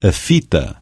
a fita.